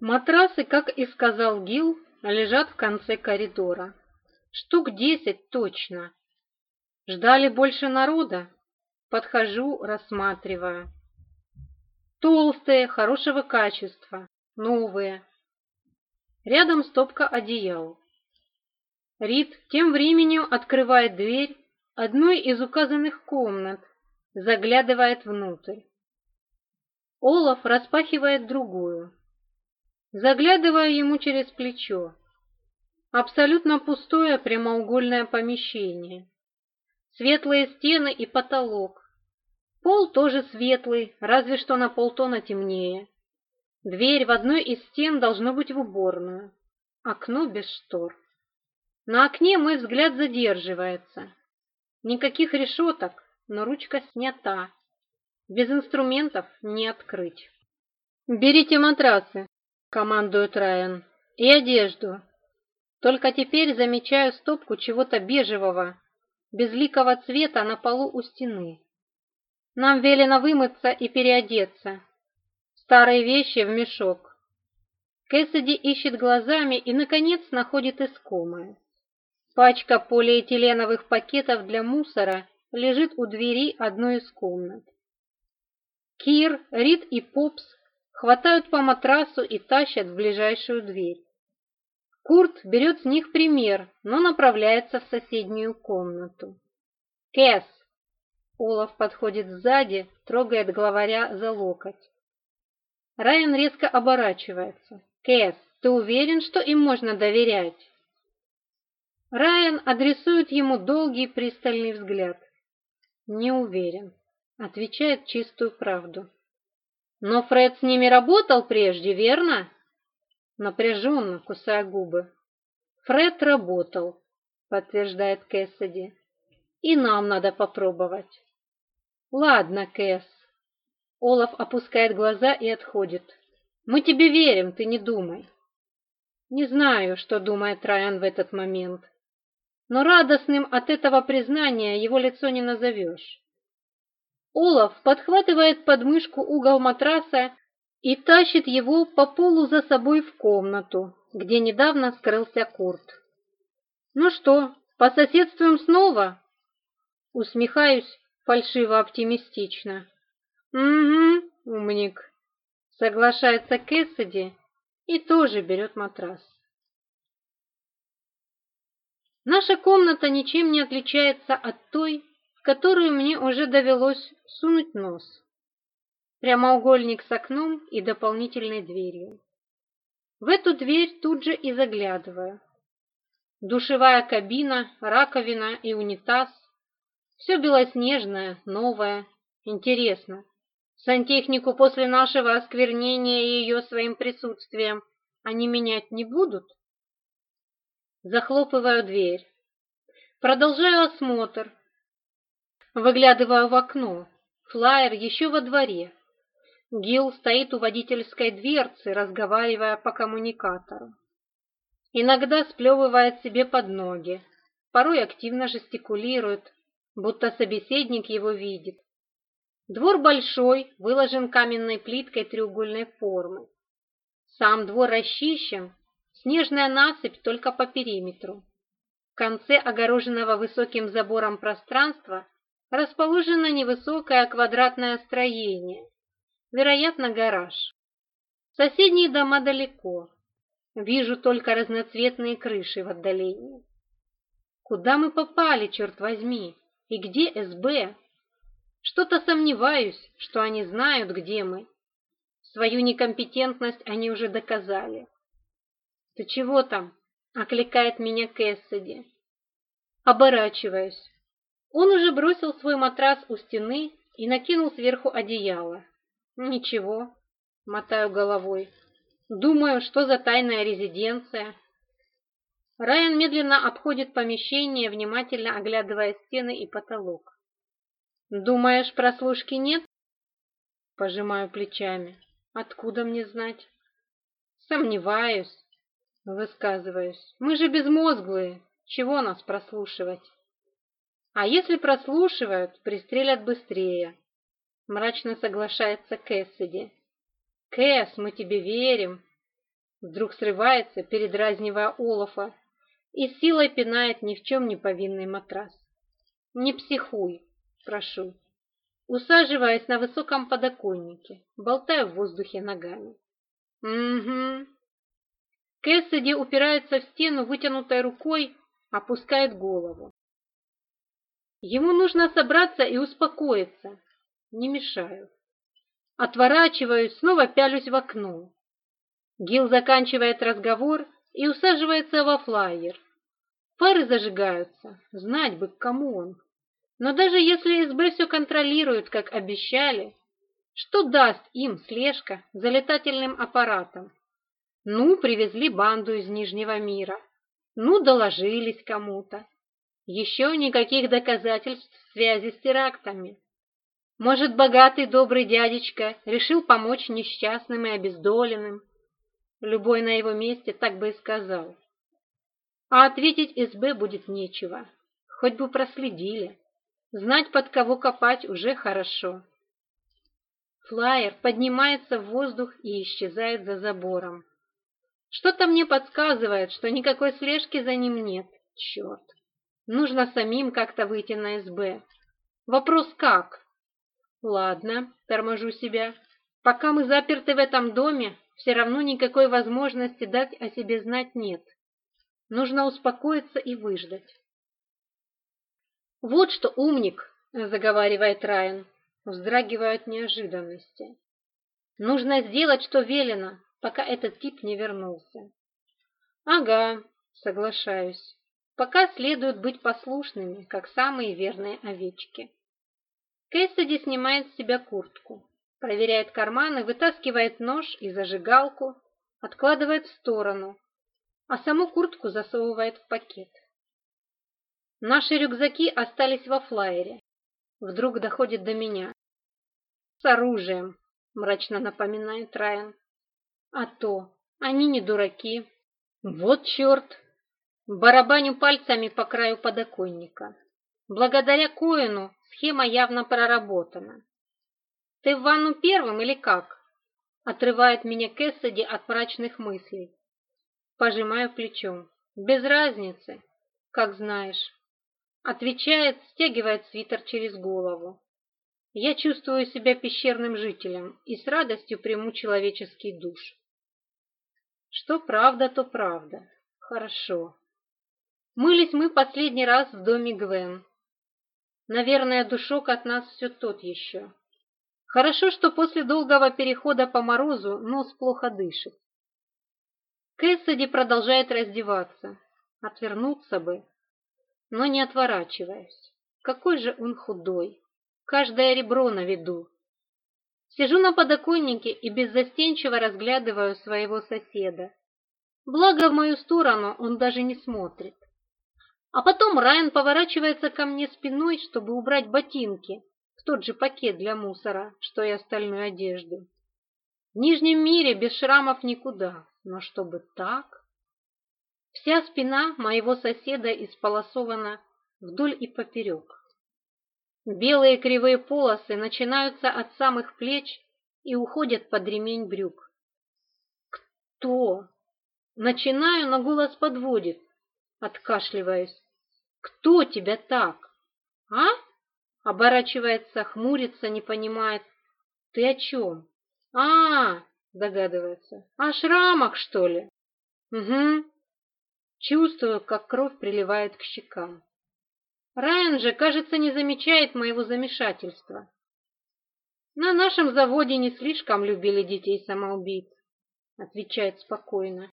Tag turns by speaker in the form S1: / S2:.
S1: Матрасы, как и сказал Гил, лежат в конце коридора. Штук десять точно. Ждали больше народа? Подхожу, рассматривая. Толстые, хорошего качества, новые. Рядом стопка одеял. Рид тем временем открывает дверь одной из указанных комнат, заглядывает внутрь. Олаф распахивает другую заглядывая ему через плечо. Абсолютно пустое прямоугольное помещение. Светлые стены и потолок. Пол тоже светлый, разве что на полтона темнее. Дверь в одной из стен должно быть в уборную. Окно без штор. На окне мой взгляд задерживается. Никаких решеток, но ручка снята. Без инструментов не открыть. «Берите матрасы», — командует Райан, — «и одежду. Только теперь замечаю стопку чего-то бежевого, безликого цвета на полу у стены. Нам велено вымыться и переодеться. Старые вещи в мешок». Кэссиди ищет глазами и, наконец, находит искомое. Пачка полиэтиленовых пакетов для мусора лежит у двери одной из комнат. Кир, Рид и Попс хватают по матрасу и тащат в ближайшую дверь. Курт берет с них пример, но направляется в соседнюю комнату. «Кэс!» Олаф подходит сзади, трогает главаря за локоть. Райан резко оборачивается. «Кэс, ты уверен, что им можно доверять?» Райан адресует ему долгий пристальный взгляд. «Не уверен», — отвечает чистую правду. Но Фред с ними работал прежде, верно? Напряженно, кусая губы. Фред работал, подтверждает Кэссиди. И нам надо попробовать. Ладно, Кэс. Олаф опускает глаза и отходит. Мы тебе верим, ты не думай. Не знаю, что думает Райан в этот момент. Но радостным от этого признания его лицо не назовешь. Олаф подхватывает подмышку угол матраса и тащит его по полу за собой в комнату, где недавно скрылся Курт. «Ну что, пососедствуем снова?» Усмехаюсь фальшиво-оптимистично. «Угу, умник», — соглашается Кэссиди и тоже берет матрас. Наша комната ничем не отличается от той, которую мне уже довелось сунуть нос. Прямоугольник с окном и дополнительной дверью. В эту дверь тут же и заглядываю. Душевая кабина, раковина и унитаз. Все белоснежное, новое, интересно. Сантехнику после нашего осквернения ее своим присутствием они менять не будут? Захлопываю дверь. Продолжаю осмотр, Выглядываю в окно. Флайер еще во дворе. Гил стоит у водительской дверцы, разговаривая по коммуникатору. Иногда сплевывает себе под ноги, порой активно жестикулирует, будто собеседник его видит. Двор большой, выложен каменной плиткой треугольной формы. Сам двор расчищен, снежная насыпь только по периметру. В конце огороженного высоким забором пространства расположено невысокое квадратное строение, вероятно, гараж. Соседние дома далеко. Вижу только разноцветные крыши в отдалении. Куда мы попали, черт возьми? И где СБ? Что-то сомневаюсь, что они знают, где мы. Свою некомпетентность они уже доказали. «Ты чего там?» — окликает меня Кэссиди. Оборачиваюсь. Он уже бросил свой матрас у стены и накинул сверху одеяло. «Ничего», — мотаю головой. «Думаю, что за тайная резиденция?» Райан медленно обходит помещение, внимательно оглядывая стены и потолок. «Думаешь, прослушки нет?» Пожимаю плечами. «Откуда мне знать?» «Сомневаюсь», — высказываюсь. «Мы же безмозглые. Чего нас прослушивать?» А если прослушивают, пристрелят быстрее. Мрачно соглашается Кэссиди. «Кэс, мы тебе верим!» Вдруг срывается, передразнивая Олафа, и силой пинает ни в чем не повинный матрас. «Не психуй, прошу!» Усаживаясь на высоком подоконнике, болтая в воздухе ногами. «Угу!» Кэссиди упирается в стену вытянутой рукой, опускает голову. Ему нужно собраться и успокоиться. Не мешаю. Отворачиваюсь, снова пялюсь в окно. Гил заканчивает разговор и усаживается во флайер. Фары зажигаются, знать бы, к кому он. Но даже если СБ все контролирует, как обещали, что даст им слежка за летательным аппаратом? Ну, привезли банду из Нижнего мира. Ну, доложились кому-то. Еще никаких доказательств связи с терактами. Может, богатый добрый дядечка решил помочь несчастным и обездоленным. Любой на его месте так бы и сказал. А ответить СБ будет нечего. Хоть бы проследили. Знать, под кого копать, уже хорошо. Флайер поднимается в воздух и исчезает за забором. Что-то мне подсказывает, что никакой слежки за ним нет. Черт. Нужно самим как-то выйти на СБ. Вопрос как? Ладно, торможу себя. Пока мы заперты в этом доме, все равно никакой возможности дать о себе знать нет. Нужно успокоиться и выждать. «Вот что, умник!» – заговаривает Райан, вздрагивая от неожиданности. «Нужно сделать, что велено, пока этот тип не вернулся». «Ага», – соглашаюсь. Пока следует быть послушными, как самые верные овечки. Кэссиди снимает с себя куртку, проверяет карманы, вытаскивает нож и зажигалку, откладывает в сторону, а саму куртку засовывает в пакет. Наши рюкзаки остались во флайере. Вдруг доходит до меня. «С оружием», — мрачно напоминает Райан. «А то, они не дураки». «Вот черт!» Барабаню пальцами по краю подоконника. Благодаря Коину схема явно проработана. «Ты в ванну первым или как?» Отрывает меня Кэссиди от мрачных мыслей. Пожимаю плечом. «Без разницы, как знаешь». Отвечает, стягивает свитер через голову. Я чувствую себя пещерным жителем и с радостью приму человеческий душ. Что правда, то правда. Хорошо. Мылись мы последний раз в доме Гвен. Наверное, душок от нас все тот еще. Хорошо, что после долгого перехода по морозу нос плохо дышит. Кэссиди продолжает раздеваться. Отвернуться бы, но не отворачиваясь. Какой же он худой. Каждое ребро на виду. Сижу на подоконнике и беззастенчиво разглядываю своего соседа. Благо, в мою сторону он даже не смотрит. А потом Райан поворачивается ко мне спиной, чтобы убрать ботинки в тот же пакет для мусора, что и остальную одежду. В Нижнем мире без шрамов никуда, но чтобы так... Вся спина моего соседа исполосована вдоль и поперек. Белые кривые полосы начинаются от самых плеч и уходят под ремень брюк. Кто? Начинаю, но голос подводит. Откашливаясь. Кто тебя так? А? Оборачивается, хмурится, не понимает. Ты о чем? А, -а, -а догадывается. О шрамах, что ли? Угу. Чувствую, как кровь приливает к щекам. Райан же, кажется, не замечает моего замешательства. На нашем заводе не слишком любили детей самоубийц, отвечает спокойно.